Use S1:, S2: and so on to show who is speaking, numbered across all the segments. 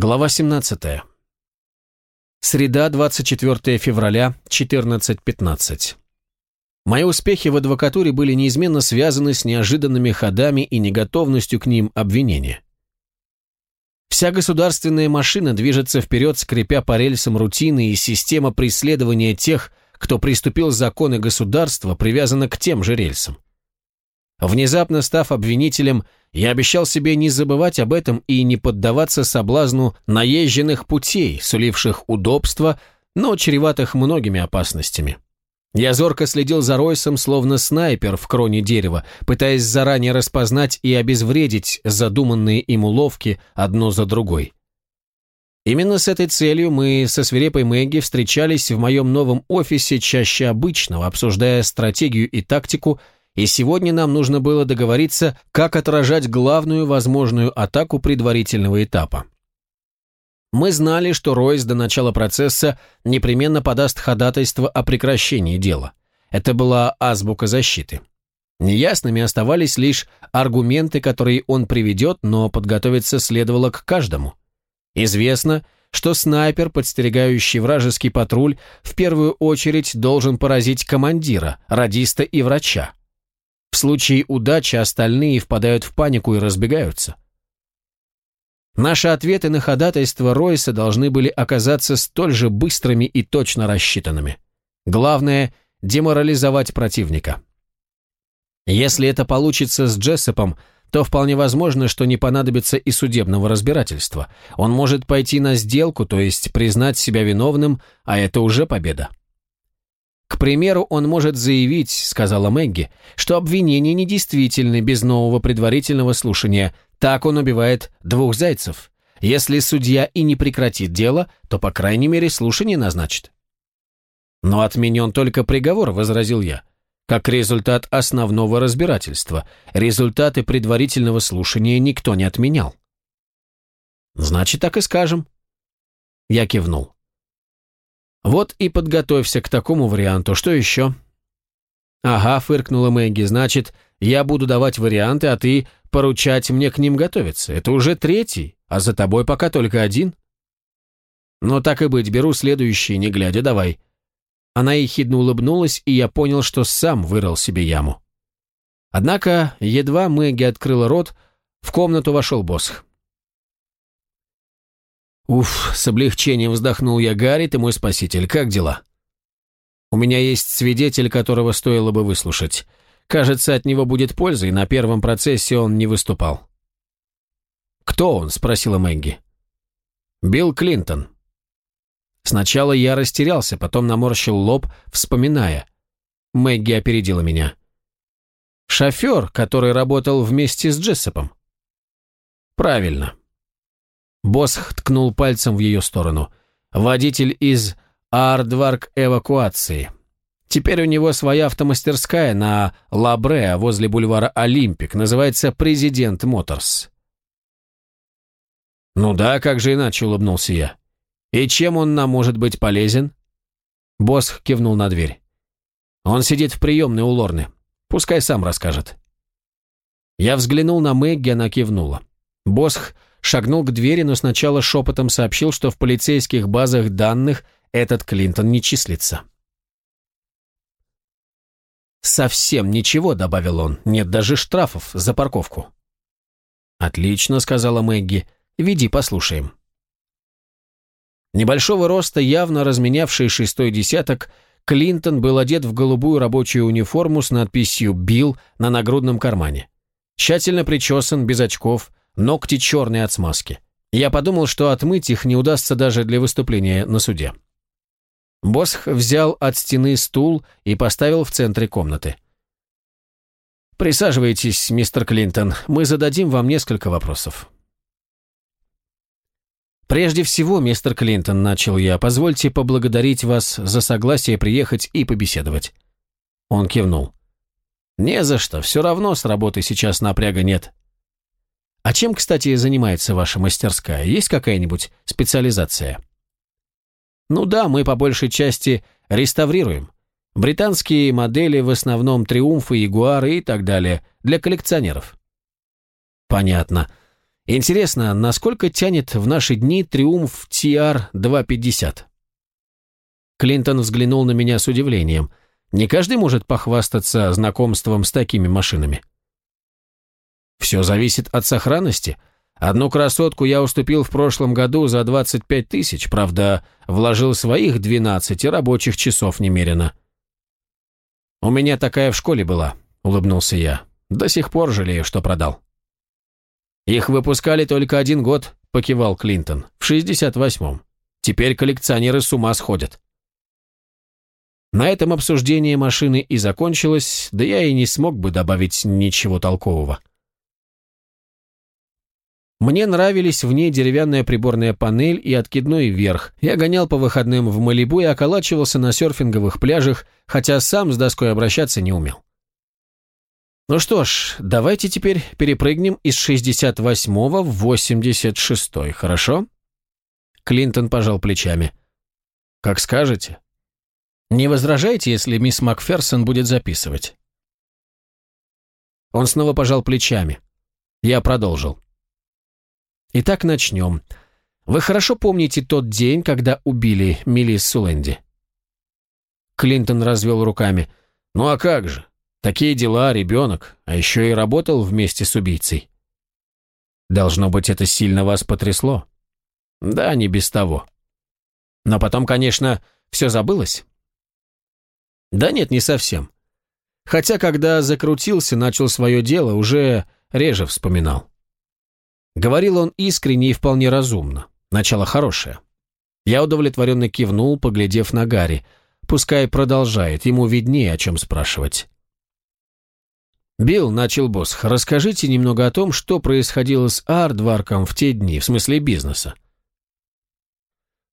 S1: Глава 17. Среда, 24 февраля, 14.15. Мои успехи в адвокатуре были неизменно связаны с неожиданными ходами и неготовностью к ним обвинения. Вся государственная машина движется вперед, скрипя по рельсам рутины, и система преследования тех, кто приступил законы государства, привязана к тем же рельсам. Внезапно став обвинителем, я обещал себе не забывать об этом и не поддаваться соблазну наезженных путей, суливших удобства, но чреватых многими опасностями. Я зорко следил за Ройсом, словно снайпер в кроне дерева, пытаясь заранее распознать и обезвредить задуманные им уловки одно за другой. Именно с этой целью мы со свирепой Мэгги встречались в моем новом офисе чаще обычного, обсуждая стратегию и тактику, и сегодня нам нужно было договориться, как отражать главную возможную атаку предварительного этапа. Мы знали, что Ройс до начала процесса непременно подаст ходатайство о прекращении дела. Это была азбука защиты. Неясными оставались лишь аргументы, которые он приведет, но подготовиться следовало к каждому. Известно, что снайпер, подстерегающий вражеский патруль, в первую очередь должен поразить командира, радиста и врача. В случае удачи остальные впадают в панику и разбегаются. Наши ответы на ходатайство Ройса должны были оказаться столь же быстрыми и точно рассчитанными. Главное – деморализовать противника. Если это получится с Джессопом, то вполне возможно, что не понадобится и судебного разбирательства. Он может пойти на сделку, то есть признать себя виновным, а это уже победа. К примеру, он может заявить, сказала Мэгги, что обвинения недействительны без нового предварительного слушания. Так он убивает двух зайцев. Если судья и не прекратит дело, то, по крайней мере, слушание назначит. Но отменен только приговор, возразил я. Как результат основного разбирательства. Результаты предварительного слушания никто не отменял. Значит, так и скажем. Я кивнул. Вот и подготовься к такому варианту. Что еще? Ага, фыркнула Мэгги. Значит, я буду давать варианты, а ты поручать мне к ним готовиться. Это уже третий, а за тобой пока только один. Ну так и быть, беру следующий, не глядя, давай. Она ехидно улыбнулась, и я понял, что сам вырыл себе яму. Однако, едва Мэгги открыла рот, в комнату вошел Босх. Уф, с облегчением вздохнул я, Гарри, ты мой спаситель, как дела? У меня есть свидетель, которого стоило бы выслушать. Кажется, от него будет польза, и на первом процессе он не выступал. «Кто он?» – спросила Мэгги. «Билл Клинтон». Сначала я растерялся, потом наморщил лоб, вспоминая. Мэгги опередила меня. «Шофер, который работал вместе с Джессопом». «Правильно. Босх ткнул пальцем в ее сторону. «Водитель из Ардварк эвакуации. Теперь у него своя автомастерская на Лабре возле бульвара Олимпик. Называется «Президент Моторс». «Ну да, как же иначе», — улыбнулся я. «И чем он нам может быть полезен?» Босх кивнул на дверь. «Он сидит в приемной у Лорны. Пускай сам расскажет». Я взглянул на Мэгги, она кивнула. Босх шагнул к двери, но сначала шепотом сообщил, что в полицейских базах данных этот Клинтон не числится. «Совсем ничего», — добавил он, — «нет даже штрафов за парковку». «Отлично», — сказала Мэгги, — «веди, послушаем». Небольшого роста, явно разменявший шестой десяток, Клинтон был одет в голубую рабочую униформу с надписью «Билл» на нагрудном кармане. Тщательно причесан, без очков, Ногти черные от смазки. Я подумал, что отмыть их не удастся даже для выступления на суде. Босх взял от стены стул и поставил в центре комнаты. «Присаживайтесь, мистер Клинтон, мы зададим вам несколько вопросов». «Прежде всего, мистер Клинтон, — начал я, — позвольте поблагодарить вас за согласие приехать и побеседовать». Он кивнул. «Не за что, все равно с работы сейчас напряга нет. А чем, кстати, занимается ваша мастерская? Есть какая-нибудь специализация? Ну да, мы по большей части реставрируем. Британские модели в основном триумфы, ягуары и так далее, для коллекционеров. Понятно. Интересно, насколько тянет в наши дни триумф TR-250? Клинтон взглянул на меня с удивлением. Не каждый может похвастаться знакомством с такими машинами. Все зависит от сохранности. Одну красотку я уступил в прошлом году за 25 тысяч, правда, вложил своих 12 и рабочих часов немерено. «У меня такая в школе была», — улыбнулся я. «До сих пор жалею, что продал». «Их выпускали только один год», — покивал Клинтон, — «в 68-м. Теперь коллекционеры с ума сходят». На этом обсуждение машины и закончилось, да я и не смог бы добавить ничего толкового. Мне нравились в ней деревянная приборная панель и откидной верх. Я гонял по выходным в Малибу и околачивался на серфинговых пляжах, хотя сам с доской обращаться не умел. Ну что ж, давайте теперь перепрыгнем из 68-го в 86-й, хорошо? Клинтон пожал плечами. Как скажете. Не возражайте, если мисс Макферсон будет записывать. Он снова пожал плечами. Я продолжил. Итак, начнем. Вы хорошо помните тот день, когда убили Миллис Суленди? Клинтон развел руками. Ну а как же? Такие дела, ребенок, а еще и работал вместе с убийцей. Должно быть, это сильно вас потрясло. Да, не без того. Но потом, конечно, все забылось. Да нет, не совсем. Хотя, когда закрутился, начал свое дело, уже реже вспоминал. Говорил он искренне и вполне разумно. Начало хорошее. Я удовлетворенно кивнул, поглядев на Гарри. Пускай продолжает, ему виднее, о чем спрашивать. «Билл», — начал босс, — «расскажите немного о том, что происходило с Ардварком в те дни, в смысле бизнеса».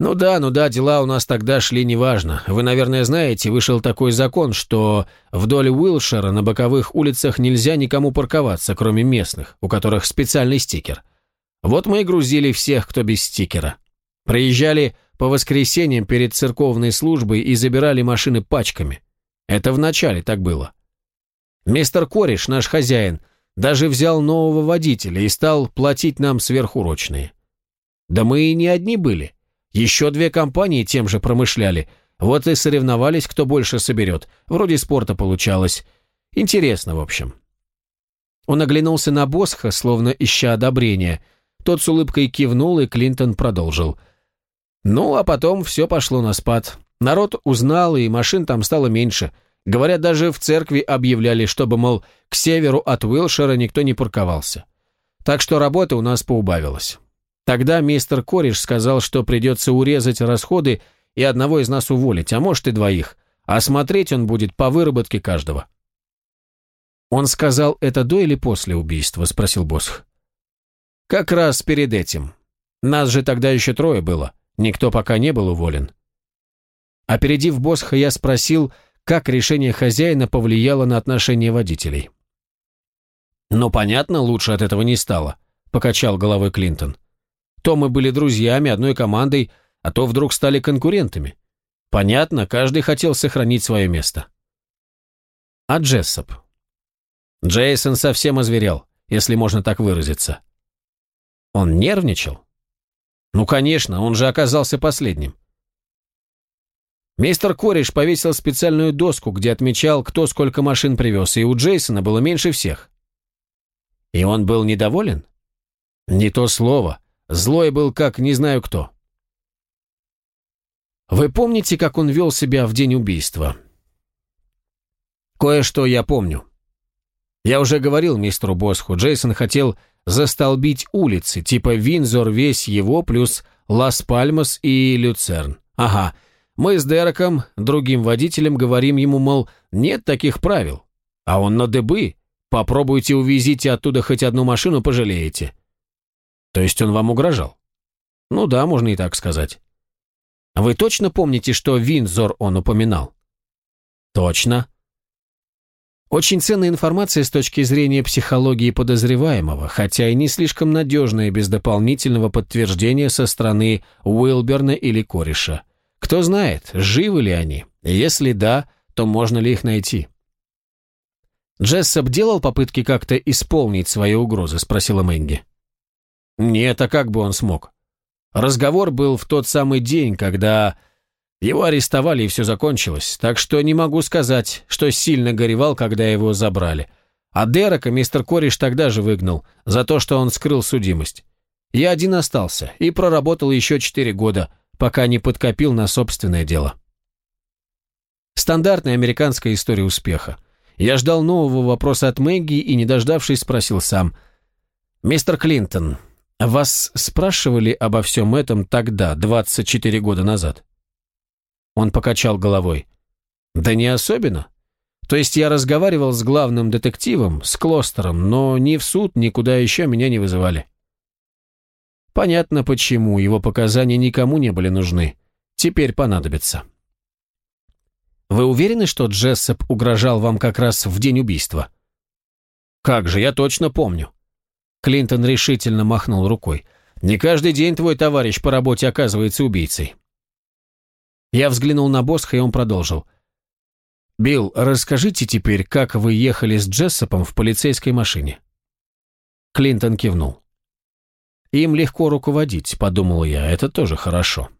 S1: «Ну да, ну да, дела у нас тогда шли неважно. Вы, наверное, знаете, вышел такой закон, что вдоль Уилшера на боковых улицах нельзя никому парковаться, кроме местных, у которых специальный стикер. Вот мы и грузили всех, кто без стикера. Проезжали по воскресеньям перед церковной службой и забирали машины пачками. Это вначале так было. Мистер Кореш, наш хозяин, даже взял нового водителя и стал платить нам сверхурочные. Да мы и не одни были. Еще две компании тем же промышляли. Вот и соревновались, кто больше соберет. Вроде спорта получалось. Интересно, в общем. Он оглянулся на Босха, словно ища одобрения. Тот с улыбкой кивнул, и Клинтон продолжил. Ну, а потом все пошло на спад. Народ узнал, и машин там стало меньше. Говорят, даже в церкви объявляли, чтобы, мол, к северу от Уилшера никто не парковался. Так что работа у нас поубавилась. Тогда мистер Кореш сказал, что придется урезать расходы и одного из нас уволить, а может и двоих, а смотреть он будет по выработке каждого. «Он сказал это до или после убийства?» – спросил Босх. «Как раз перед этим. Нас же тогда еще трое было, никто пока не был уволен». Опередив Босха, я спросил, как решение хозяина повлияло на отношения водителей. «Ну, понятно, лучше от этого не стало», — покачал головой Клинтон. «То мы были друзьями, одной командой, а то вдруг стали конкурентами. Понятно, каждый хотел сохранить свое место». А Джессоп? Джейсон совсем озверел, если можно так выразиться. Он нервничал? Ну, конечно, он же оказался последним. Мистер Кореш повесил специальную доску, где отмечал, кто сколько машин привез, и у Джейсона было меньше всех. И он был недоволен? Не то слово. Злой был, как не знаю кто. Вы помните, как он вел себя в день убийства? Кое-что я помню. Я уже говорил мистеру Босху, Джейсон хотел застолбить улицы, типа Винзор весь его, плюс Лас-Пальмас и Люцерн. Ага, мы с Дереком, другим водителем, говорим ему, мол, нет таких правил. А он на дыбы. Попробуйте увезите оттуда хоть одну машину, пожалеете. То есть он вам угрожал? Ну да, можно и так сказать. А вы точно помните, что Винзор он упоминал? Точно. Очень ценная информация с точки зрения психологии подозреваемого, хотя и не слишком надежная без дополнительного подтверждения со стороны Уилберна или кореша. Кто знает, живы ли они? Если да, то можно ли их найти? Джессоп делал попытки как-то исполнить свои угрозы, спросила Мэнги. Нет, а как бы он смог? Разговор был в тот самый день, когда его арестовали и все закончилось, так что не могу сказать, что сильно горевал, когда его забрали. А Дерека мистер Кореш тогда же выгнал, за то, что он скрыл судимость. Я один остался и проработал еще четыре года, пока не подкопил на собственное дело. Стандартная американская история успеха. Я ждал нового вопроса от Мэгги и, не дождавшись, спросил сам. «Мистер Клинтон, вас спрашивали обо всем этом тогда, 24 года назад?» Он покачал головой. «Да не особенно. То есть я разговаривал с главным детективом, с Клостером, но ни в суд, никуда еще меня не вызывали». Понятно, почему его показания никому не были нужны. Теперь понадобятся. Вы уверены, что Джессоп угрожал вам как раз в день убийства? Как же, я точно помню. Клинтон решительно махнул рукой. Не каждый день твой товарищ по работе оказывается убийцей. Я взглянул на Босха, и он продолжил. «Билл, расскажите теперь, как вы ехали с Джессопом в полицейской машине?» Клинтон кивнул. «Им легко руководить», — подумал я, — «это тоже хорошо».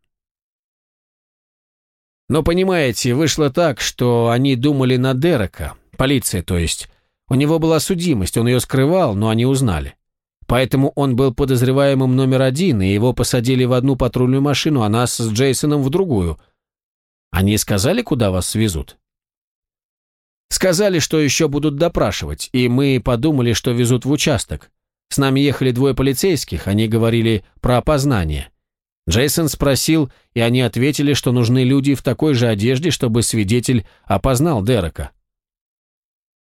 S1: Но, понимаете, вышло так, что они думали на Дерека, полиция, то есть. У него была судимость, он ее скрывал, но они узнали. Поэтому он был подозреваемым номер один, и его посадили в одну патрульную машину, а нас с Джейсоном в другую. Они сказали, куда вас свезут? Сказали, что еще будут допрашивать, и мы подумали, что везут в участок. С нами ехали двое полицейских, они говорили про опознание. Джейсон спросил, и они ответили, что нужны люди в такой же одежде, чтобы свидетель опознал Дерека.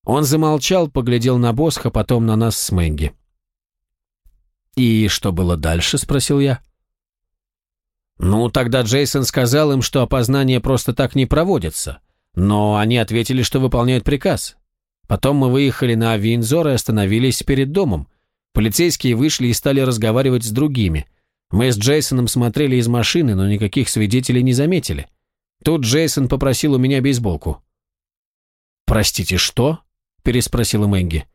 S1: Он замолчал, поглядел на Босха, потом на нас с Мэнги. «И что было дальше?» – спросил я. «Ну, тогда Джейсон сказал им, что опознание просто так не проводится, но они ответили, что выполняют приказ. Потом мы выехали на Винзор и остановились перед домом. Полицейские вышли и стали разговаривать с другими – мы с Джейсоном смотрели из машины, но никаких свидетелей не заметили. Тут Джейсон попросил у меня бейсболку. «Простите, что?» – переспросила Мэгги.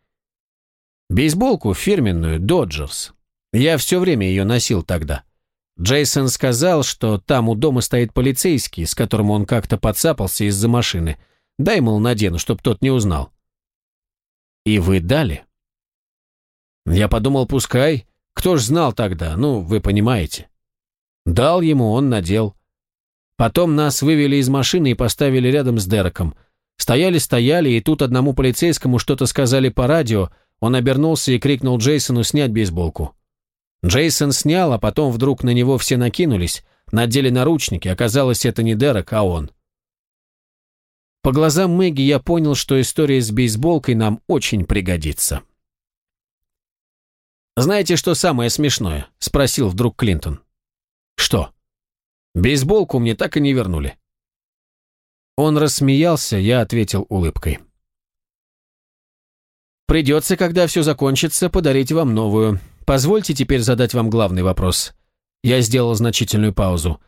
S1: «Бейсболку фирменную, Доджерс. Я все время ее носил тогда. Джейсон сказал, что там у дома стоит полицейский, с которым он как-то подцапался из-за машины. Дай, мол, надену, чтоб тот не узнал». «И вы дали?» Я подумал, пускай. Кто ж знал тогда, ну, вы понимаете. Дал ему, он надел. Потом нас вывели из машины и поставили рядом с Дереком. Стояли-стояли, и тут одному полицейскому что-то сказали по радио, он обернулся и крикнул Джейсону снять бейсболку. Джейсон снял, а потом вдруг на него все накинулись, надели наручники, оказалось, это не Дерек, а он. По глазам Мэгги я понял, что история с бейсболкой нам очень пригодится. «Знаете, что самое смешное?» – спросил вдруг Клинтон. «Что?» «Бейсболку мне так и не вернули». Он рассмеялся, я ответил улыбкой. «Придется, когда все закончится, подарить вам новую. Позвольте теперь задать вам главный вопрос». Я сделал значительную паузу.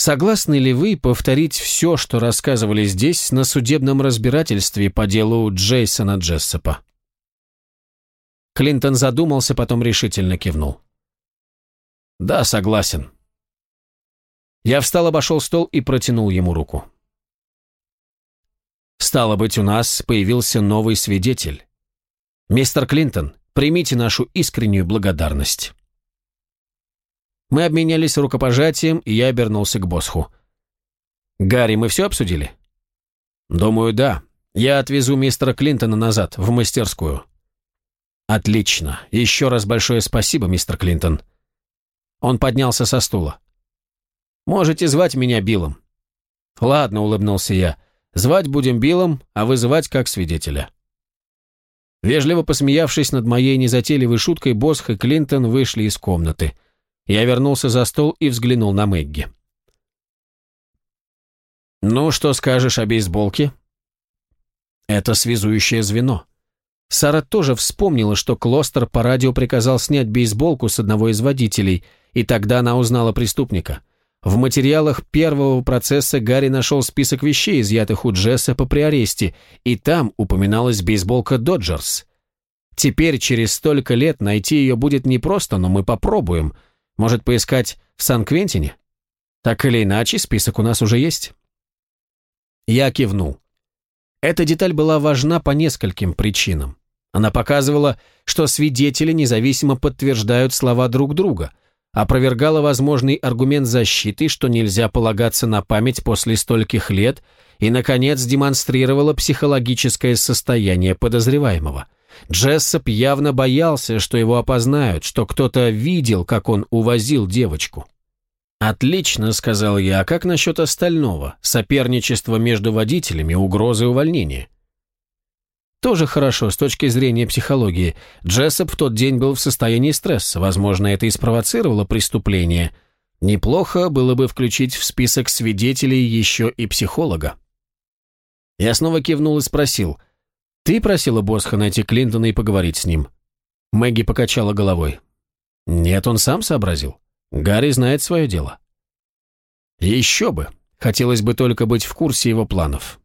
S1: Согласны ли вы повторить все, что рассказывали здесь на судебном разбирательстве по делу Джейсона Джессопа? Клинтон задумался, потом решительно кивнул. «Да, согласен». Я встал, обошел стол и протянул ему руку. «Стало быть, у нас появился новый свидетель. Мистер Клинтон, примите нашу искреннюю благодарность». Мы обменялись рукопожатием, и я обернулся к Босху. «Гарри, мы все обсудили?» «Думаю, да. Я отвезу мистера Клинтона назад, в мастерскую. «Отлично. Еще раз большое спасибо, мистер Клинтон». Он поднялся со стула. «Можете звать меня Биллом». «Ладно», — улыбнулся я. «Звать будем Биллом, а вызывать как свидетеля». Вежливо посмеявшись над моей незатейливой шуткой, Босх и Клинтон вышли из комнаты. Я вернулся за стол и взглянул на Мэгги. «Ну, что скажешь о бейсболке?» «Это связующее звено. Сара тоже вспомнила, что Клостер по радио приказал снять бейсболку с одного из водителей, и тогда она узнала преступника. В материалах первого процесса Гарри нашел список вещей, изъятых у Джессопа при аресте, и там упоминалась бейсболка «Доджерс». Теперь, через столько лет, найти ее будет непросто, но мы попробуем. Может, поискать в Сан-Квентине? Так или иначе, список у нас уже есть. Я кивнул. Эта деталь была важна по нескольким причинам. Она показывала, что свидетели независимо подтверждают слова друг друга, опровергала возможный аргумент защиты, что нельзя полагаться на память после стольких лет, и, наконец, демонстрировала психологическое состояние подозреваемого. Джессоп явно боялся, что его опознают, что кто-то видел, как он увозил девочку. «Отлично», — сказал я, — «а как насчет остального? Соперничество между водителями, угрозы увольнения?» Тоже хорошо с точки зрения психологии. Джессоп в тот день был в состоянии стресса. Возможно, это и спровоцировало преступление. Неплохо было бы включить в список свидетелей еще и психолога. Я снова кивнул и спросил. «Ты просила Босха найти Клинтона и поговорить с ним?» Мэгги покачала головой. «Нет, он сам сообразил. Гарри знает свое дело». «Еще бы. Хотелось бы только быть в курсе его планов.